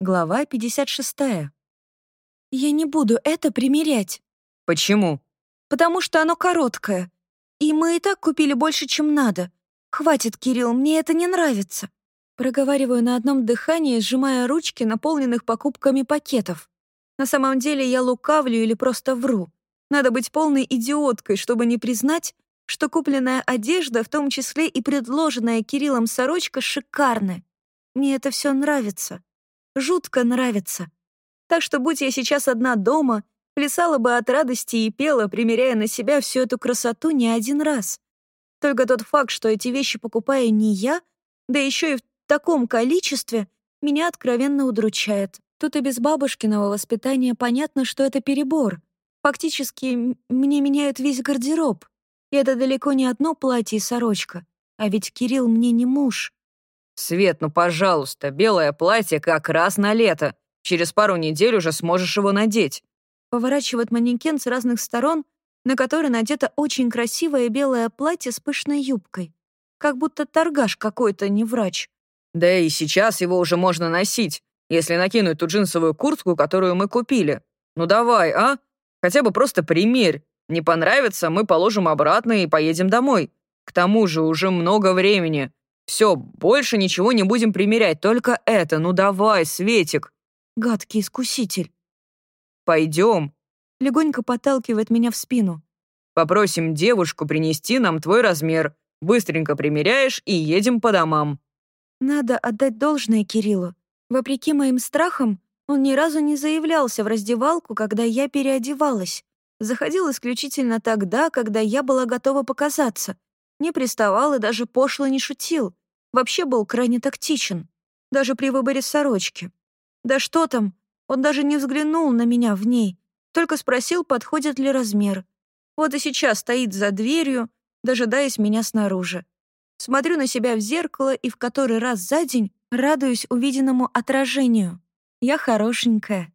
Глава 56. Я не буду это примерять. Почему? Потому что оно короткое. И мы и так купили больше, чем надо. Хватит, Кирилл, мне это не нравится. Проговариваю на одном дыхании, сжимая ручки наполненных покупками пакетов. На самом деле я лукавлю или просто вру. Надо быть полной идиоткой, чтобы не признать, что купленная одежда, в том числе и предложенная Кириллом сорочка, шикарны. Мне это все нравится. Жутко нравится. Так что, будь я сейчас одна дома, плясала бы от радости и пела, примеряя на себя всю эту красоту не один раз. Только тот факт, что эти вещи покупаю не я, да еще и в таком количестве, меня откровенно удручает. Тут и без бабушкиного воспитания понятно, что это перебор. Фактически, мне меняют весь гардероб. И это далеко не одно платье и сорочка. А ведь Кирилл мне не муж. Свет, ну пожалуйста, белое платье как раз на лето. Через пару недель уже сможешь его надеть. Поворачивает манекен с разных сторон, на который надето очень красивое белое платье с пышной юбкой. Как будто торгаш какой-то, не врач. Да и сейчас его уже можно носить, если накинуть ту джинсовую куртку, которую мы купили. Ну давай, а? Хотя бы просто примерь. Не понравится, мы положим обратно и поедем домой. К тому же уже много времени. Все, больше ничего не будем примерять, только это. Ну давай, Светик. Гадкий искуситель. Пойдем. Легонько подталкивает меня в спину. Попросим девушку принести нам твой размер. Быстренько примеряешь и едем по домам. Надо отдать должное Кириллу. Вопреки моим страхам, он ни разу не заявлялся в раздевалку, когда я переодевалась. Заходил исключительно тогда, когда я была готова показаться. Не приставал и даже пошло не шутил. Вообще был крайне тактичен. Даже при выборе сорочки. Да что там, он даже не взглянул на меня в ней, только спросил, подходит ли размер. Вот и сейчас стоит за дверью, дожидаясь меня снаружи. Смотрю на себя в зеркало и в который раз за день радуюсь увиденному отражению. Я хорошенькая.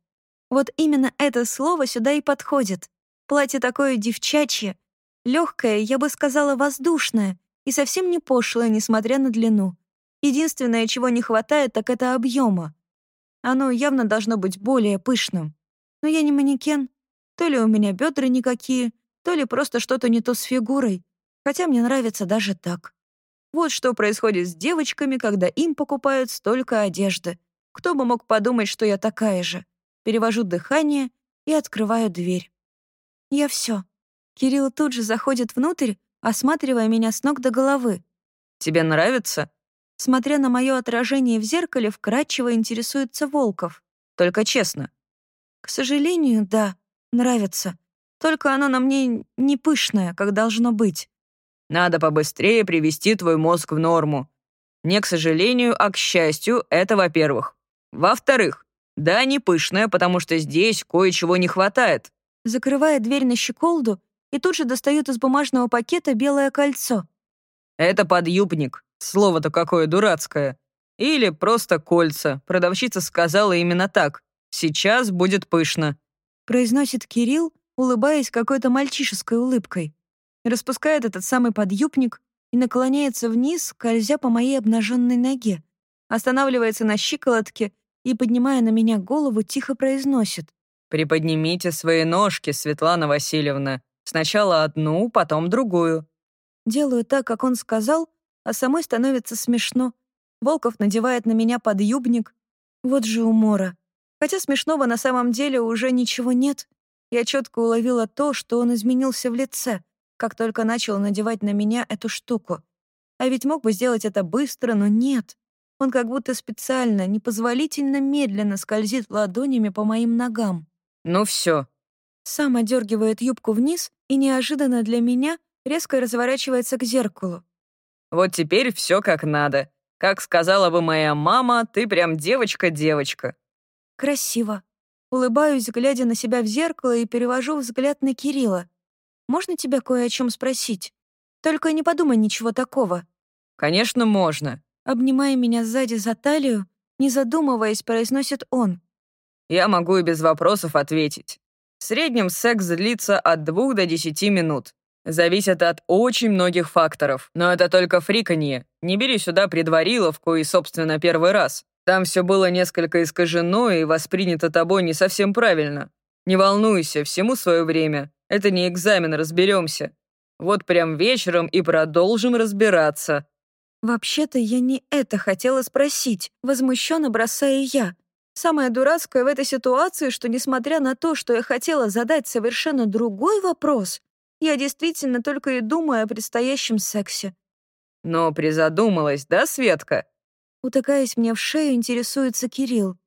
Вот именно это слово сюда и подходит. Платье такое девчачье, легкое, я бы сказала, воздушное и совсем не пошлое, несмотря на длину. Единственное, чего не хватает, так это объема. Оно явно должно быть более пышным. Но я не манекен. То ли у меня бедра никакие, то ли просто что-то не то с фигурой. Хотя мне нравится даже так. Вот что происходит с девочками, когда им покупают столько одежды. Кто бы мог подумать, что я такая же. Перевожу дыхание и открываю дверь. Я все. Кирилл тут же заходит внутрь, осматривая меня с ног до головы. «Тебе нравится?» Смотря на мое отражение в зеркале, вкрадчиво интересуется Волков. «Только честно». «К сожалению, да, нравится. Только оно на мне не пышное, как должно быть». «Надо побыстрее привести твой мозг в норму. Не к сожалению, а к счастью, это во-первых. Во-вторых, да, не пышное, потому что здесь кое-чего не хватает закрывает дверь на щеколду и тут же достает из бумажного пакета белое кольцо. «Это подъюбник. Слово-то какое дурацкое. Или просто кольца. Продавщица сказала именно так. Сейчас будет пышно». Произносит Кирилл, улыбаясь какой-то мальчишеской улыбкой. Распускает этот самый подъюбник и наклоняется вниз, скользя по моей обнаженной ноге. Останавливается на щиколотке и, поднимая на меня голову, тихо произносит. «Приподнимите свои ножки, Светлана Васильевна. Сначала одну, потом другую». Делаю так, как он сказал, а самой становится смешно. Волков надевает на меня подъюбник. Вот же умора. Хотя смешного на самом деле уже ничего нет. Я четко уловила то, что он изменился в лице, как только начал надевать на меня эту штуку. А ведь мог бы сделать это быстро, но нет. Он как будто специально, непозволительно медленно скользит ладонями по моим ногам. Ну все. Сам одергивает юбку вниз и неожиданно для меня резко разворачивается к зеркалу. Вот теперь все как надо. Как сказала бы моя мама, ты прям девочка-девочка. Красиво. Улыбаюсь, глядя на себя в зеркало, и перевожу взгляд на Кирилла. Можно тебя кое о чем спросить? Только не подумай ничего такого. Конечно, можно. Обнимая меня сзади за талию, не задумываясь, произносит он. Я могу и без вопросов ответить. В среднем секс длится от 2 до 10 минут. Зависит от очень многих факторов. Но это только фриканье. Не бери сюда предвариловку и, собственно, первый раз. Там все было несколько искажено и воспринято тобой не совсем правильно. Не волнуйся, всему свое время. Это не экзамен, разберемся. Вот прям вечером и продолжим разбираться». «Вообще-то я не это хотела спросить», — возмущенно бросая я. Самое дурацкое в этой ситуации, что несмотря на то, что я хотела задать совершенно другой вопрос, я действительно только и думаю о предстоящем сексе. «Но призадумалась, да, Светка?» Утыкаясь мне в шею, интересуется Кирилл.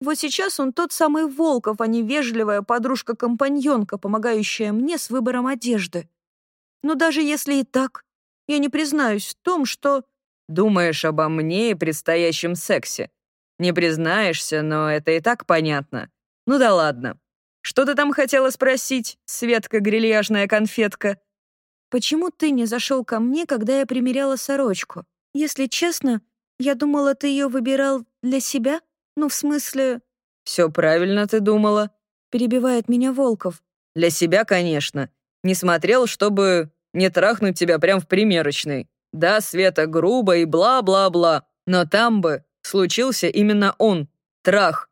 Вот сейчас он тот самый Волков, а не вежливая подружка-компаньонка, помогающая мне с выбором одежды. Но даже если и так, я не признаюсь в том, что... Думаешь обо мне и предстоящем сексе. Не признаешься, но это и так понятно. Ну да ладно. Что ты там хотела спросить, Светка-грильяжная конфетка? Почему ты не зашел ко мне, когда я примеряла сорочку? Если честно, я думала, ты ее выбирал для себя. Ну, в смысле... Все правильно ты думала. Перебивает меня Волков. Для себя, конечно. Не смотрел, чтобы не трахнуть тебя прям в примерочной. Да, Света, грубо и бла-бла-бла. Но там бы случился именно он, трах.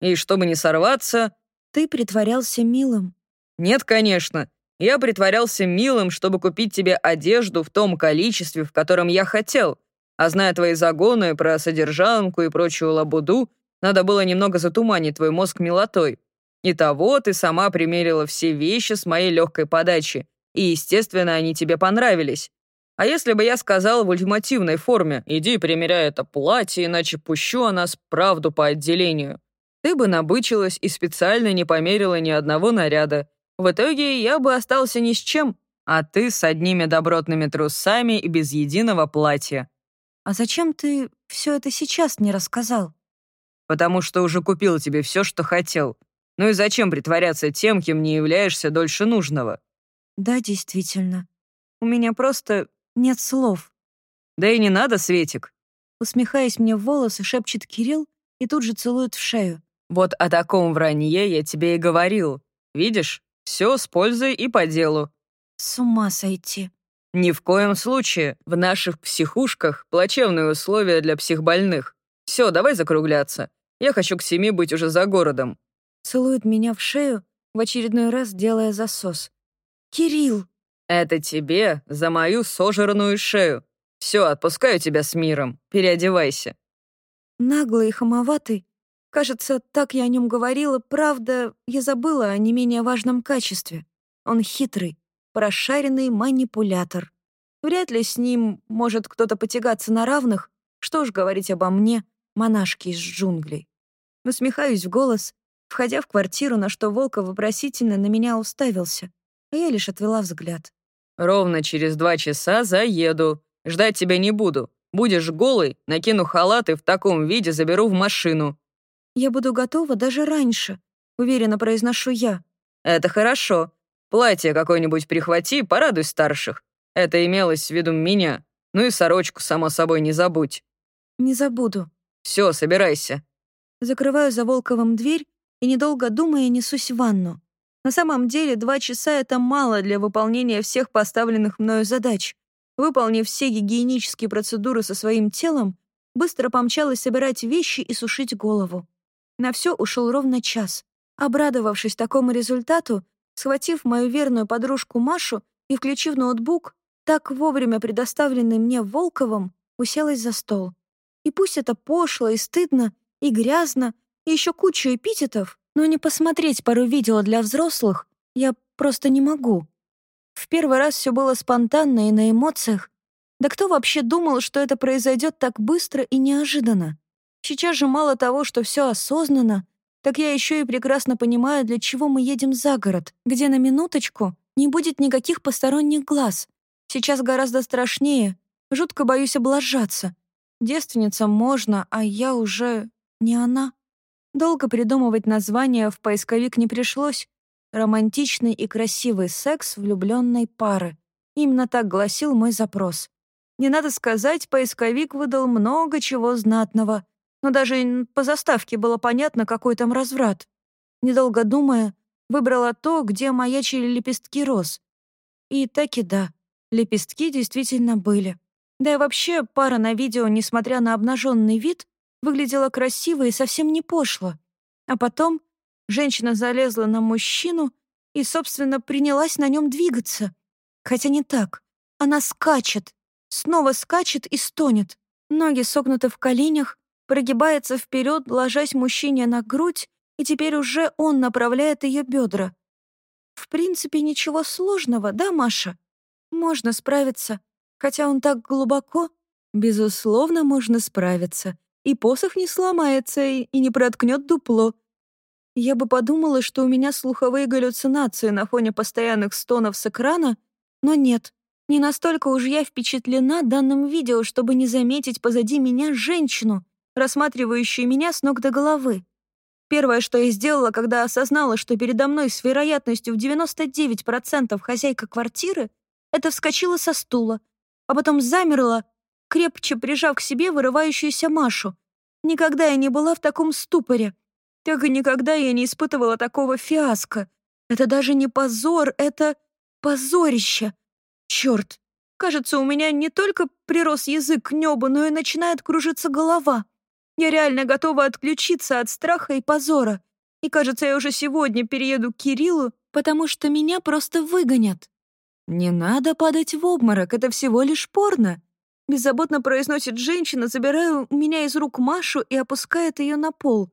И чтобы не сорваться... Ты притворялся милым. Нет, конечно. Я притворялся милым, чтобы купить тебе одежду в том количестве, в котором я хотел. А зная твои загоны про содержанку и прочую лабуду, надо было немного затуманить твой мозг милотой. И того ты сама примерила все вещи с моей легкой подачи, и, естественно, они тебе понравились. А если бы я сказал в ультимативной форме «иди примеряй это платье, иначе пущу о нас правду по отделению», ты бы набычилась и специально не померила ни одного наряда. В итоге я бы остался ни с чем, а ты с одними добротными трусами и без единого платья. «А зачем ты все это сейчас не рассказал?» «Потому что уже купил тебе все, что хотел. Ну и зачем притворяться тем, кем не являешься дольше нужного?» «Да, действительно. У меня просто нет слов». «Да и не надо, Светик». Усмехаясь мне в волосы, шепчет Кирилл и тут же целует в шею. «Вот о таком вранье я тебе и говорил. Видишь, все с пользой и по делу». «С ума сойти», ни в коем случае. В наших психушках плачевные условия для психбольных. Все, давай закругляться. Я хочу к семи быть уже за городом. Целует меня в шею, в очередной раз делая засос. Кирилл! Это тебе за мою сожранную шею. Все, отпускаю тебя с миром. Переодевайся. Наглый и хамоватый. Кажется, так я о нем говорила. Правда, я забыла о не менее важном качестве. Он хитрый, прошаренный манипулятор. Вряд ли с ним может кто-то потягаться на равных, что ж говорить обо мне, монашке из джунглей. Усмехаюсь в голос, входя в квартиру, на что Волка вопросительно на меня уставился, а я лишь отвела взгляд. «Ровно через два часа заеду. Ждать тебя не буду. Будешь голый, накину халат и в таком виде заберу в машину». «Я буду готова даже раньше», — уверенно произношу я. «Это хорошо. Платье какое-нибудь прихвати, порадуй старших. Это имелось в виду меня. Ну и сорочку, само собой, не забудь». «Не забуду». Все, собирайся». Закрываю за Волковым дверь и, недолго думая, несусь в ванну. На самом деле, два часа — это мало для выполнения всех поставленных мною задач. Выполнив все гигиенические процедуры со своим телом, быстро помчалась собирать вещи и сушить голову. На все ушел ровно час. Обрадовавшись такому результату, Схватив мою верную подружку Машу и включив ноутбук, так вовремя предоставленный мне Волковым, уселась за стол. И пусть это пошло и стыдно, и грязно, и еще куча эпитетов, но не посмотреть пару видео для взрослых я просто не могу. В первый раз все было спонтанно и на эмоциях. Да кто вообще думал, что это произойдет так быстро и неожиданно? Сейчас же мало того, что все осознанно, так я еще и прекрасно понимаю, для чего мы едем за город, где на минуточку не будет никаких посторонних глаз. Сейчас гораздо страшнее. Жутко боюсь облажаться. Девственницам можно, а я уже не она. Долго придумывать название в поисковик не пришлось. Романтичный и красивый секс влюбленной пары. Именно так гласил мой запрос. Не надо сказать, поисковик выдал много чего знатного — но даже по заставке было понятно, какой там разврат. Недолго думая, выбрала то, где маячили лепестки роз. И так и да, лепестки действительно были. Да и вообще, пара на видео, несмотря на обнаженный вид, выглядело красиво и совсем не пошло. А потом женщина залезла на мужчину и, собственно, принялась на нем двигаться. Хотя не так. Она скачет, снова скачет и стонет. Ноги согнуты в коленях, прогибается вперед, ложась мужчине на грудь, и теперь уже он направляет ее бедра. В принципе, ничего сложного, да, Маша? Можно справиться. Хотя он так глубоко. Безусловно, можно справиться. И посох не сломается, и, не проткнет дупло. Я бы подумала, что у меня слуховые галлюцинации на фоне постоянных стонов с экрана, но нет. Не настолько уж я впечатлена данным видео, чтобы не заметить позади меня женщину, рассматривающую меня с ног до головы. Первое, что я сделала, когда осознала, что передо мной с вероятностью в 99% хозяйка квартиры, это вскочила со стула, а потом замерла, крепче прижав к себе вырывающуюся Машу. Никогда я не была в таком ступоре. Так и никогда я не испытывала такого фиаско. Это даже не позор, это позорище. Черт, кажется, у меня не только прирос язык к небу, но и начинает кружиться голова. Я реально готова отключиться от страха и позора. И, кажется, я уже сегодня перееду к Кириллу, потому что меня просто выгонят. «Не надо падать в обморок, это всего лишь порно», беззаботно произносит женщина, забирая у меня из рук Машу и опускает ее на пол.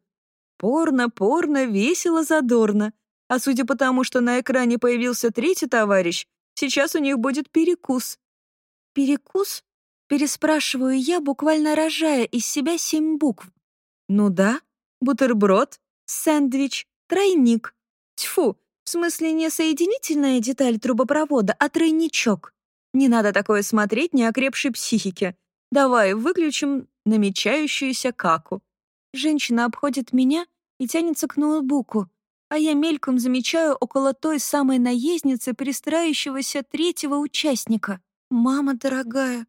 Порно, порно, весело, задорно. А судя по тому, что на экране появился третий товарищ, Сейчас у них будет перекус». «Перекус?» — переспрашиваю я, буквально рожая из себя семь букв. «Ну да, бутерброд, сэндвич, тройник. Тьфу, в смысле не соединительная деталь трубопровода, а тройничок. Не надо такое смотреть неокрепшей психике. Давай выключим намечающуюся каку». Женщина обходит меня и тянется к ноутбуку, а я мельком замечаю около той самой наездницы пристраивающегося третьего участника. «Мама дорогая,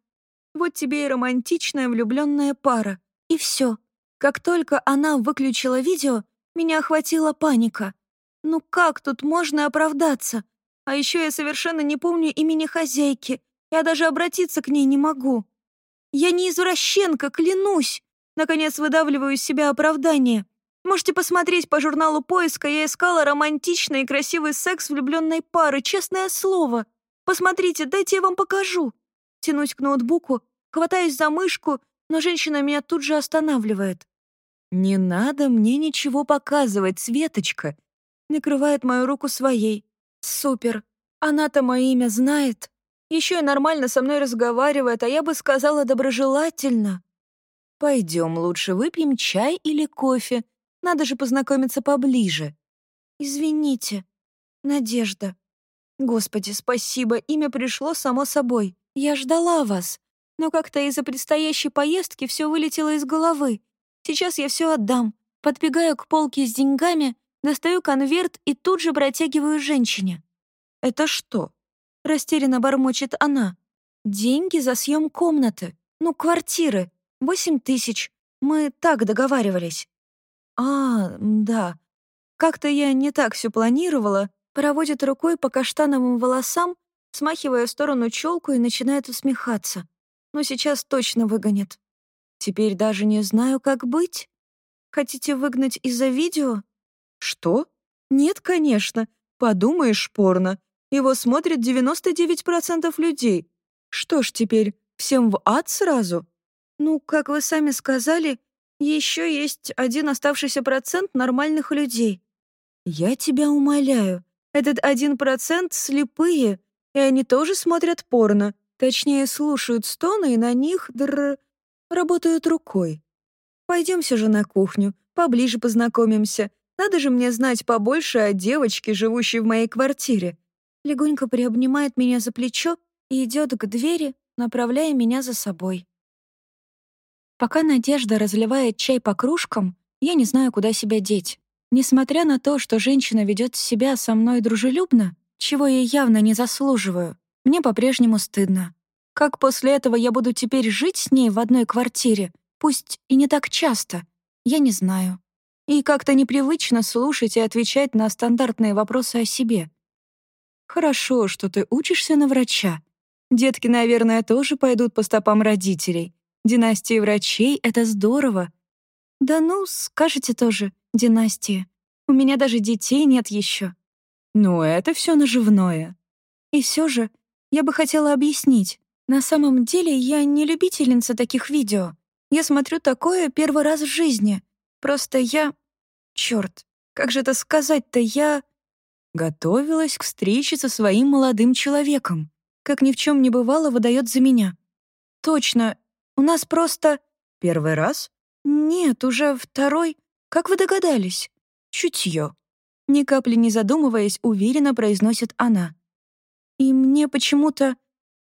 вот тебе и романтичная влюбленная пара. И все. Как только она выключила видео, меня охватила паника. Ну как тут можно оправдаться? А еще я совершенно не помню имени хозяйки. Я даже обратиться к ней не могу. Я не извращенка, клянусь. Наконец выдавливаю из себя оправдание. Можете посмотреть по журналу поиска, я искала романтичный и красивый секс влюбленной пары, честное слово. Посмотрите, дайте я вам покажу. Тянусь к ноутбуку, хватаюсь за мышку, но женщина меня тут же останавливает. «Не надо мне ничего показывать, Светочка!» Накрывает мою руку своей. «Супер! Она-то мое имя знает. Еще и нормально со мной разговаривает, а я бы сказала доброжелательно. Пойдем лучше выпьем чай или кофе. Надо же познакомиться поближе. Извините. Надежда. Господи, спасибо, имя пришло само собой. Я ждала вас. Но как-то из-за предстоящей поездки все вылетело из головы. Сейчас я все отдам. Подбегаю к полке с деньгами, достаю конверт и тут же протягиваю женщине. «Это что?» — растерянно бормочет она. «Деньги за съем комнаты. Ну, квартиры. Восемь тысяч. Мы так договаривались». «А, да. Как-то я не так все планировала», проводит рукой по каштановым волосам, смахивая в сторону челку и начинает усмехаться. Но сейчас точно выгонят. Теперь даже не знаю, как быть. Хотите выгнать из-за видео? Что? Нет, конечно. Подумаешь, порно. Его смотрят 99% людей. Что ж теперь, всем в ад сразу? Ну, как вы сами сказали, еще есть один оставшийся процент нормальных людей. Я тебя умоляю, этот один процент слепые, и они тоже смотрят порно, точнее, слушают стоны и на них др... работают рукой. Пойдемся же на кухню, поближе познакомимся. Надо же мне знать побольше о девочке, живущей в моей квартире. Легонько приобнимает меня за плечо и идет к двери, направляя меня за собой. Пока Надежда разливает чай по кружкам, я не знаю, куда себя деть. Несмотря на то, что женщина ведет себя со мной дружелюбно, чего я явно не заслуживаю, мне по-прежнему стыдно. Как после этого я буду теперь жить с ней в одной квартире, пусть и не так часто, я не знаю. И как-то непривычно слушать и отвечать на стандартные вопросы о себе. Хорошо, что ты учишься на врача. Детки, наверное, тоже пойдут по стопам родителей. Династии врачей — это здорово. Да ну, скажете тоже, династия. У меня даже детей нет еще. Ну, это все наживное. И все же, я бы хотела объяснить. На самом деле, я не любительница таких видео. Я смотрю такое первый раз в жизни. Просто я... Черт, как же это сказать-то? Я... Готовилась к встрече со своим молодым человеком. Как ни в чем не бывало, выдает за меня. Точно. У нас просто... Первый раз? Нет, уже второй. Как вы догадались? Чутье. Ни капли не задумываясь, уверенно произносит она. И мне почему-то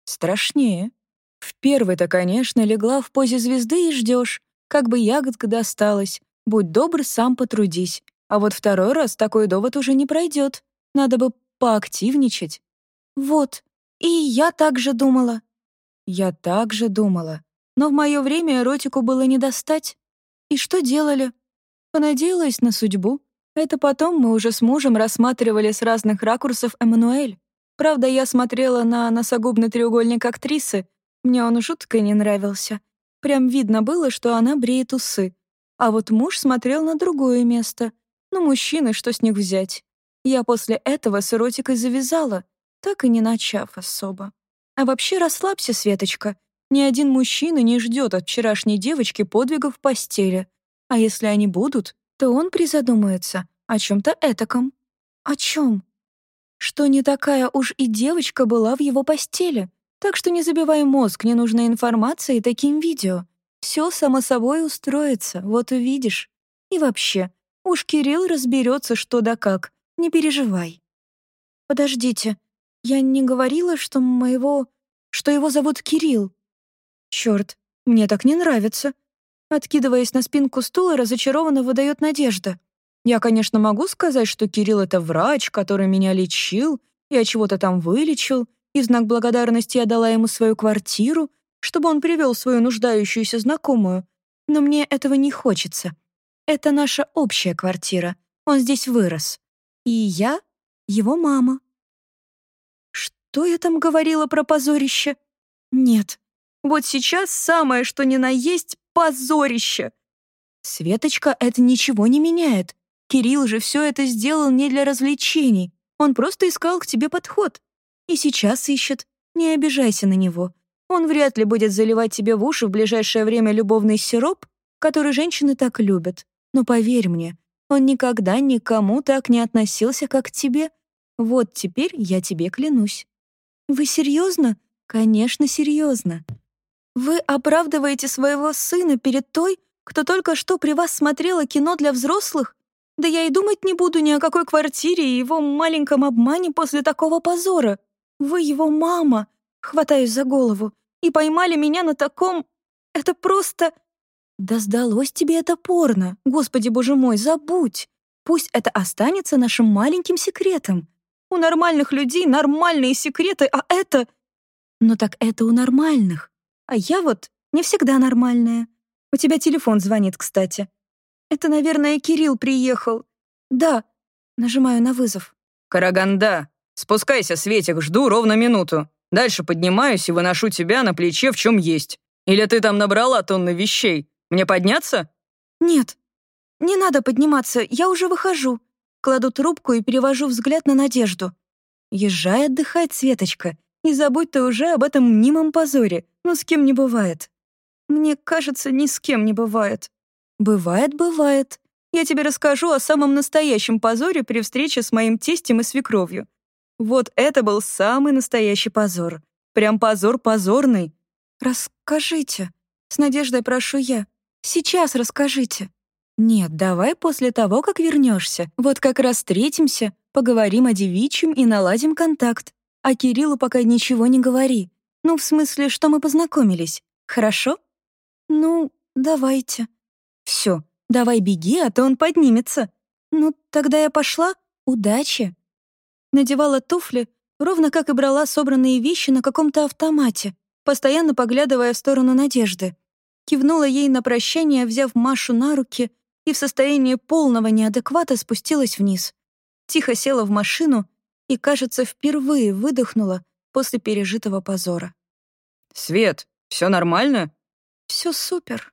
страшнее. В первый-то, конечно, легла в позе звезды и ждешь, как бы ягодка досталась. Будь добр, сам потрудись. А вот второй раз такой довод уже не пройдет. Надо бы поактивничать. Вот, и я так же думала. Я так же думала. Но в мое время эротику было не достать. И что делали? Понадеялась на судьбу. Это потом мы уже с мужем рассматривали с разных ракурсов Эммануэль. Правда, я смотрела на носогубный треугольник актрисы. Мне он жутко не нравился. Прям видно было, что она бреет усы. А вот муж смотрел на другое место. Ну, мужчины, что с них взять? Я после этого с эротикой завязала, так и не начав особо. А вообще расслабься, Светочка. Ни один мужчина не ждет от вчерашней девочки подвигов в постели. А если они будут, то он призадумается о чем-то этаком. О чем? Что не такая уж и девочка была в его постели. Так что не забивай мозг ненужной информацией таким видео. Все само собой устроится, вот увидишь. И вообще, уж Кирилл разберется, что да как. Не переживай. Подождите, я не говорила, что моего... что его зовут Кирилл. Черт, мне так не нравится. Откидываясь на спинку стула, разочарованно выдает Надежда. Я, конечно, могу сказать, что Кирилл — это врач, который меня лечил, я чего-то там вылечил, и в знак благодарности я дала ему свою квартиру, чтобы он привел свою нуждающуюся знакомую. Но мне этого не хочется. Это наша общая квартира. Он здесь вырос. И я — его мама. Что я там говорила про позорище? Нет, вот сейчас самое, что ни на есть, позорище. Светочка, это ничего не меняет. Кирилл же все это сделал не для развлечений. Он просто искал к тебе подход. И сейчас ищет. Не обижайся на него. Он вряд ли будет заливать тебе в уши в ближайшее время любовный сироп, который женщины так любят. Но поверь мне, он никогда никому так не относился, как к тебе. Вот теперь я тебе клянусь. Вы серьезно? Конечно, серьезно. Вы оправдываете своего сына перед той, кто только что при вас смотрела кино для взрослых? Да я и думать не буду ни о какой квартире и его маленьком обмане после такого позора. Вы его мама, хватаюсь за голову, и поймали меня на таком... Это просто... Да сдалось тебе это порно. Господи, боже мой, забудь. Пусть это останется нашим маленьким секретом. У нормальных людей нормальные секреты, а это... Ну так это у нормальных. А я вот не всегда нормальная. У тебя телефон звонит, кстати. Это, наверное, Кирилл приехал. Да. Нажимаю на вызов. Караганда. Спускайся, Светик, жду ровно минуту. Дальше поднимаюсь и выношу тебя на плече в чем есть. Или ты там набрала тонны вещей? Мне подняться? Нет. Не надо подниматься, я уже выхожу. Кладу трубку и перевожу взгляд на Надежду. Езжай отдыхать, Светочка. Не забудь ты уже об этом мнимом позоре. Ну, с кем не бывает. Мне кажется, ни с кем не бывает. Бывает, бывает. Я тебе расскажу о самом настоящем позоре при встрече с моим тестем и свекровью. Вот это был самый настоящий позор. Прям позор позорный. Расскажите. С надеждой прошу я. Сейчас расскажите. Нет, давай после того, как вернешься. Вот как раз встретимся, поговорим о девичьем и наладим контакт. А Кириллу пока ничего не говори. Ну, в смысле, что мы познакомились. Хорошо? Ну, давайте. Все, давай беги, а то он поднимется. Ну, тогда я пошла. Удачи. Надевала туфли, ровно как и брала собранные вещи на каком-то автомате, постоянно поглядывая в сторону Надежды. Кивнула ей на прощание, взяв Машу на руки, и в состоянии полного неадеквата спустилась вниз. Тихо села в машину и, кажется, впервые выдохнула после пережитого позора. «Свет, все нормально?» Все супер»,